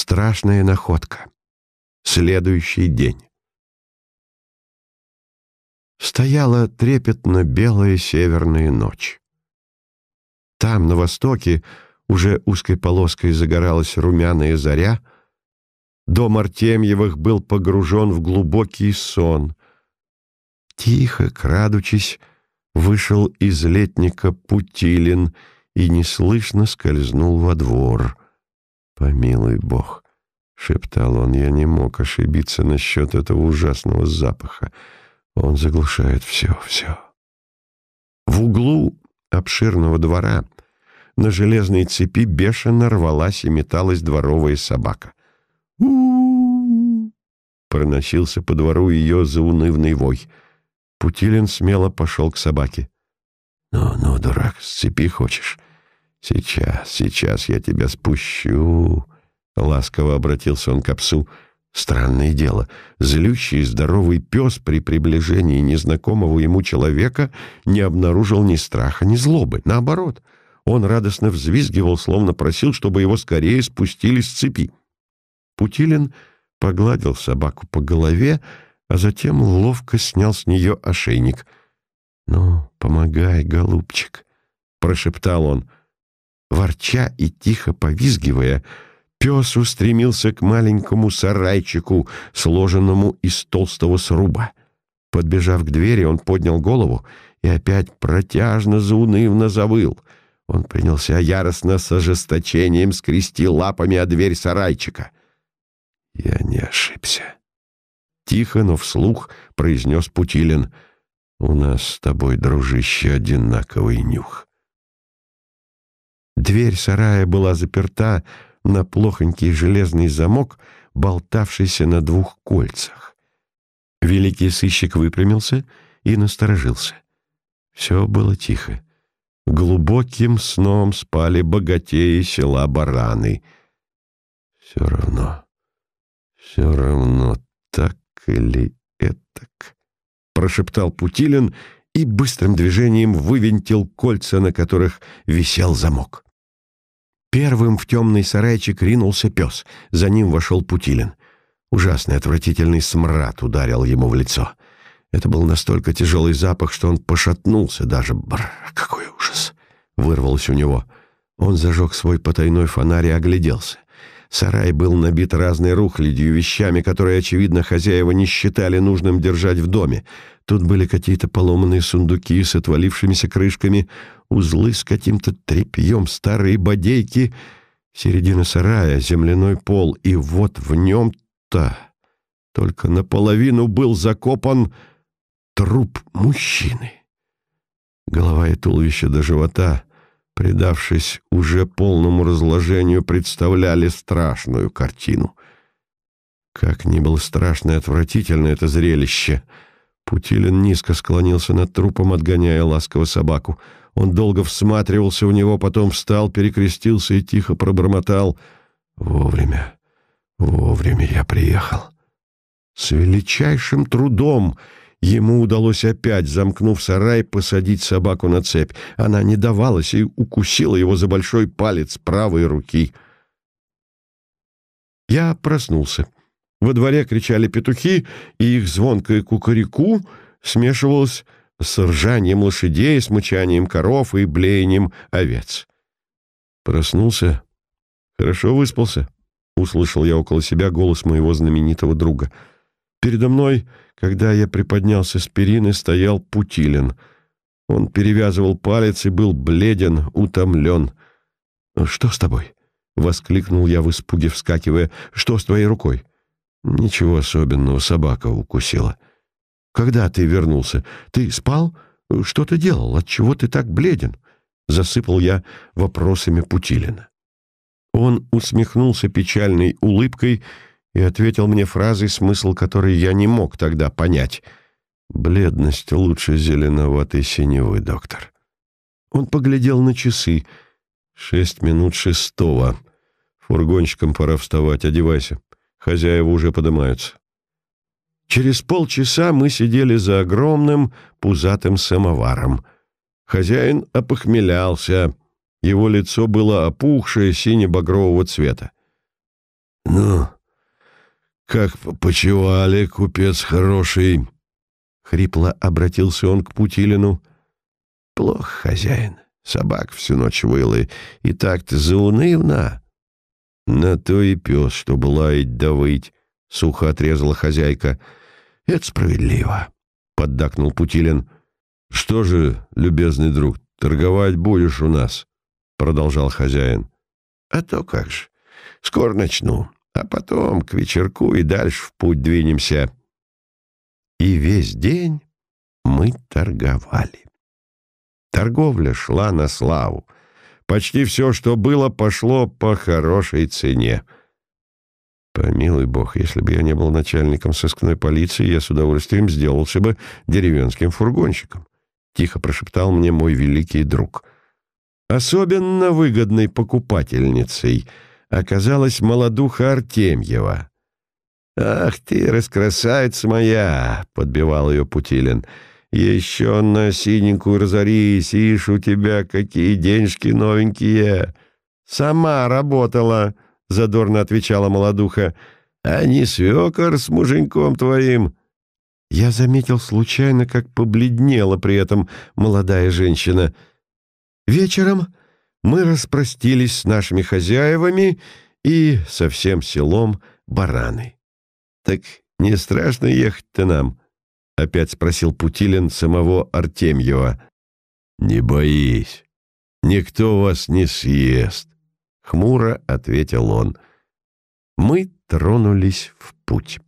Страшная находка. Следующий день. Стояла трепетно белая северная ночь. Там, на востоке, уже узкой полоской загоралась румяная заря. Дом Артемьевых был погружен в глубокий сон. Тихо, крадучись, вышел из летника Путилин и неслышно скользнул во двор. «Помилуй Бог!» — шептал он. «Я не мог ошибиться насчет этого ужасного запаха. Он заглушает все, все». В углу обширного двора на железной цепи бешено рвалась и металась дворовая собака. у проносился по двору ее заунывный вой. Путилин смело пошел к собаке. «Ну, ну, дурак, с цепи хочешь? Сейчас, сейчас я тебя спущу!» Ласково обратился он к псу. Странное дело, злющий здоровый пес при приближении незнакомого ему человека не обнаружил ни страха, ни злобы. Наоборот, он радостно взвизгивал, словно просил, чтобы его скорее спустили с цепи. Путилин погладил собаку по голове, а затем ловко снял с нее ошейник. «Ну, помогай, голубчик», — прошептал он. Ворча и тихо повизгивая, пес устремился к маленькому сарайчику, сложенному из толстого сруба. Подбежав к двери, он поднял голову и опять протяжно заунывно завыл. Он принялся яростно с ожесточением скрести лапами о дверь сарайчика. «Я не ошибся». Тихо, но вслух произнес Путилин. «У нас с тобой, дружище, одинаковый нюх». Дверь сарая была заперта на плохонький железный замок, болтавшийся на двух кольцах. Великий сыщик выпрямился и насторожился. Все было тихо. Глубоким сном спали богатеи села Бараны. Все равно, все равно так или этак, прошептал Путилин и быстрым движением вывинтил кольца, на которых висел замок. Первым в темный сарайчик ринулся пес, за ним вошел Путилин. Ужасный отвратительный смрад ударил ему в лицо. Это был настолько тяжелый запах, что он пошатнулся даже. Бррр, какой ужас! Вырвалось у него. Он зажег свой потайной фонарь и огляделся. Сарай был набит разной рухлядью, вещами, которые, очевидно, хозяева не считали нужным держать в доме. Тут были какие-то поломанные сундуки с отвалившимися крышками, узлы с каким-то тряпьем, старые бодейки, середина сарая, земляной пол, и вот в нем-то только наполовину был закопан труп мужчины. Голова и туловище до живота — предавшись уже полному разложению, представляли страшную картину. Как ни было страшно и отвратительно это зрелище, Путилин низко склонился над трупом, отгоняя ласково собаку. Он долго всматривался в него, потом встал, перекрестился и тихо пробормотал. «Вовремя, вовремя я приехал». С величайшим трудом Ему удалось опять, замкнув сарай, посадить собаку на цепь. Она не давалась и укусила его за большой палец правой руки. Я проснулся. Во дворе кричали петухи, и их звонкое кукареку смешивалось с ржанием лошадей, с мычанием коров и блеянием овец. Проснулся. Хорошо выспался. Услышал я около себя голос моего знаменитого друга. Передо мной когда я приподнялся с перины, стоял Путилин. Он перевязывал палец и был бледен, утомлен. «Что с тобой?» — воскликнул я в испуге, вскакивая. «Что с твоей рукой?» «Ничего особенного, собака укусила». «Когда ты вернулся? Ты спал? Что ты делал? Отчего ты так бледен?» Засыпал я вопросами Путилина. Он усмехнулся печальной улыбкой и ответил мне фразой, смысл которой я не мог тогда понять. «Бледность лучше зеленоватой синевы, доктор». Он поглядел на часы. «Шесть минут шестого. Фургончиком пора вставать, одевайся. Хозяева уже поднимаются». Через полчаса мы сидели за огромным пузатым самоваром. Хозяин опохмелялся. Его лицо было опухшее, сине-багрового цвета. «Ну, как почевали, купец хороший?» Хрипло обратился он к Путилину. «Плохо, хозяин. Собак всю ночь выла, и так-то заунывно». «На то и пес, чтобы лаять да выть», — сухо отрезала хозяйка. «Это справедливо», — поддакнул Путилин. «Что же, любезный друг, торговать будешь у нас?» — продолжал хозяин. «А то как же. Скоро начну, а потом к вечерку и дальше в путь двинемся». И весь день мы торговали. Торговля шла на славу. Почти все, что было, пошло по хорошей цене. Помилуй бог, если бы я не был начальником сыскной полиции, я с удовольствием сделался бы деревенским фургонщиком. Тихо прошептал мне мой великий друг. Особенно выгодной покупательницей оказалась молодуха Артемьева. «Ах ты, раскрасавица моя!» — подбивал ее Путилин. «Еще на синенькую разорись, ишь у тебя какие денежки новенькие!» «Сама работала!» — задорно отвечала молодуха. «А не свекор с муженьком твоим!» Я заметил случайно, как побледнела при этом молодая женщина. Вечером мы распростились с нашими хозяевами и со всем селом бараны. «Так не страшно ехать-то нам?» — опять спросил Путилин самого Артемьева. «Не боись, никто вас не съест», — хмуро ответил он. Мы тронулись в путь.